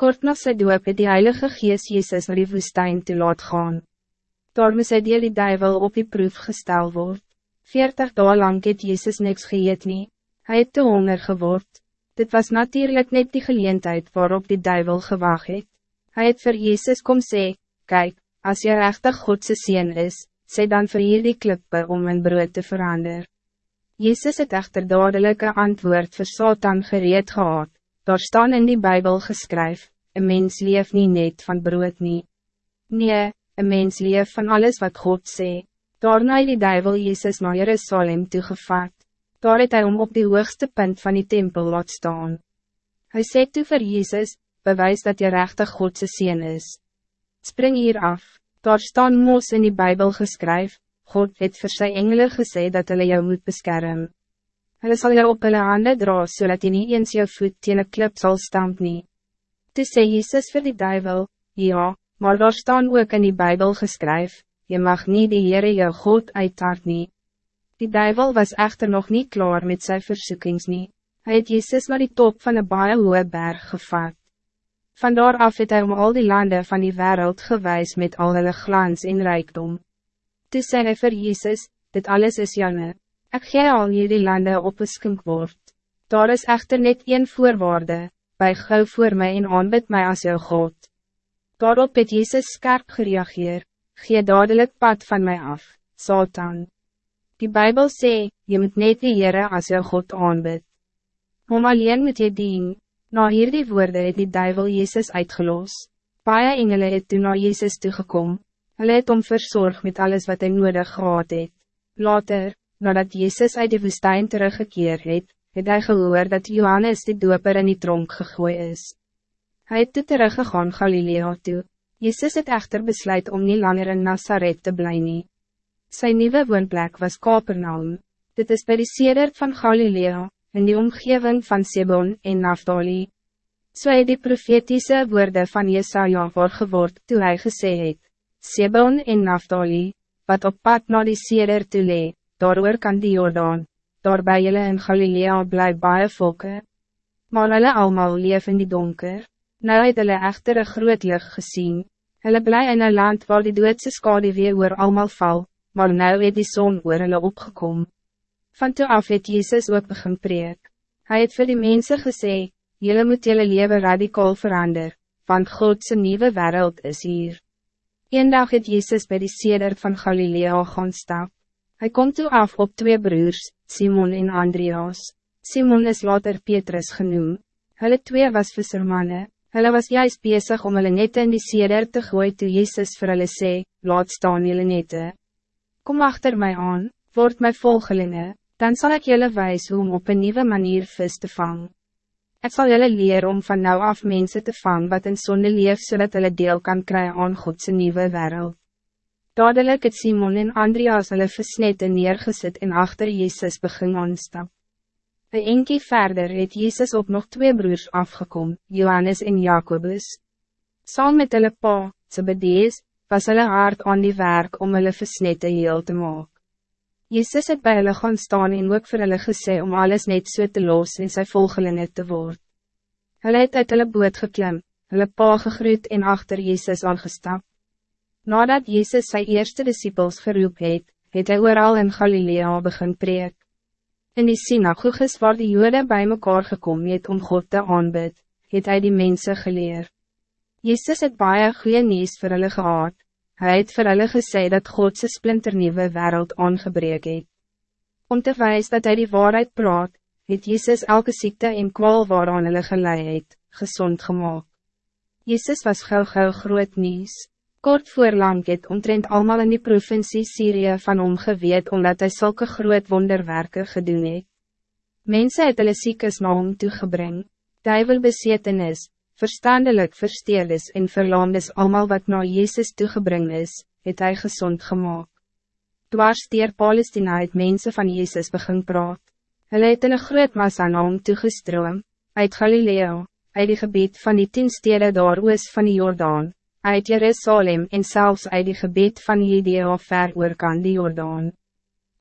Kort na sy doop het die Heilige Gees Jezus naar die woestijn te laat gaan. Daar moes hy die duivel op die proef gestel word. Veertig dagen lang het Jezus niks geëet nie. Hy het te honger geword. Dit was natuurlijk net die geleentheid waarop die duivel gewag het. Hy het vir Jezus kom sê, Kijk, als je rechtig Godse sien is, sê dan vir hier die klippe om een brood te veranderen. Jezus het echter dadelijke antwoord voor Satan gereed gehad. Daar staan in die Bijbel geschreven: een mens leef niet net van brood niet. Nee, een mens leef van alles wat God sê. Daarna het die duivel Jezus naar Jerusalem toegevat. Daar het hy om op die hoogste punt van die tempel laat staan. Hij sê toe vir Jezus, bewijs dat je rechtig Godse sien is. Spring hier af, daar staan mos in die Bijbel geschreven. God het vir sy engele gesê dat hulle jou moet beschermen. Hulle sal jou op hulle hande dra, so jy nie eens jou voet teen een klip sal stamp nie. Toe sê Jesus vir die duivel, ja, maar daar staan ook in die Bijbel geskryf, je mag niet die Heere jou God uittaart nie. Die duivel was echter nog niet klaar met zijn versoekings nie. Hy het Jezus naar die top van een baie hoge berg gevat. Vandaar af het hy om al die landen van die wereld gewijs met al hulle glans en rijkdom. Toe sê hy vir Jezus, dit alles is janne. Ik gee al jullie landen op beskink word. Daar is echter net één voorwaarde, bij gauw voor mij en aanbid mij als jou God. Daarop het Jezus scherp gereageer, gee dadelijk pad van mij af, Satan. Die Bijbel sê, je moet net die Heere als jou God aanbid. Om alleen moet je dien, na hierdie woorde het die duivel Jezus uitgeloos. Paie engele het toen na Jezus toegekom, hulle het om verzorg met alles wat hij nodig gehad het. Later, nadat Jezus uit de woestijn teruggekeerd het, het hy gehoor dat Johannes die doper in die tronk gegooi is. Hij het toe teruggegaan Galilea toe. Jezus het echter besluit om niet langer in Nazareth te blijven. Zijn nieuwe woonplek was Kapernaum. Dit is bij de sedert van Galilea, in die omgeving van Sebon en Naftali. So het die profetische woorden van Jesaja voorgeword toe hy gesê het, Sebon en Naftali, wat op pad na die sedert toe lee, daar kan die Jordaan, daar by julle in Galilea bly baie volke, maar hulle allemaal leef in die donker, nou het hulle echter een groot licht gezien, hulle bly in een land waar die doodse skade weer oor allemaal val, maar nou het die zon oor hulle opgekom. Van toe af het Jezus ook begin preek, hy het vir die mense gesê, Jullie moet jullie leven radicaal verander, want Godse nieuwe wereld is hier. Een dag het Jezus bij die seder van Galilea gaan stap. Hij komt toe af op twee broers, Simon en Andreas. Simon is later Petrus genoemd. Hulle twee was vissermanne. Hulle was juist bezig om hulle nette in die seder te gooien toe Jezus vir hulle sê, laat staan julle nette. Kom achter mij aan, word my volgelinge, dan zal ik jullie wijs hoe om op een nieuwe manier vis te vangen. Ik zal jullie leren om van nou af mensen te vangen wat in zonde leef, zodat hulle deel kan krijgen aan Godse nieuwe wereld. Dadelijk het Simon en Andreas hulle versnette neergesit en achter Jezus begin aanstap. Een enkie verder het Jezus op nog twee broers afgekom, Johannes en Jacobus. Saam met hulle pa, Zebedees, was hulle hard aan die werk om hulle versnette heel te maak. Jezus het bij hulle gaan staan en ook vir hulle gesê om alles net so te los en sy volgelinge te word. Hulle het uit hulle boot geklim, hulle pa gegroet en achter Jezus aangestap. Nadat Jezus zijn eerste disciples geroep het, het hy ooral in Galilea begin preek. In die synagoges waar die jode bij mekaar gekom het om God te aanbid, het hy die mensen geleer. Jezus het baie goeie nieuws vir hulle gehad, hy het vir hulle gesê dat Godse splinternieuwe wereld aangebreek het. Om te wijs dat hij die waarheid praat, het Jezus elke ziekte en kwal waaraan hulle gelei het, gezond gemaakt. Jezus was gauw gauw groot nieuws. Kort voorlang het omtrent allemaal in die provincie Syrië van hom geweet omdat hij zulke groot wonderwerken gedoen het. Mense het hulle siekes na hom toegebring, duivel besetenis, verstandelijk versteerdes en verlaamdes allemaal wat na Jezus toegebring is, het hij gezond gemaakt. Dwars dier Palestina het mense van Jezus begin praat. Hulle het in een groot massa na hom toegestroom, uit Galileo, uit die gebied van die tien stede daar oos van die Jordaan, uit Jerusalem en zelfs uit die gebied van Judea ver oor kan die Jordaan.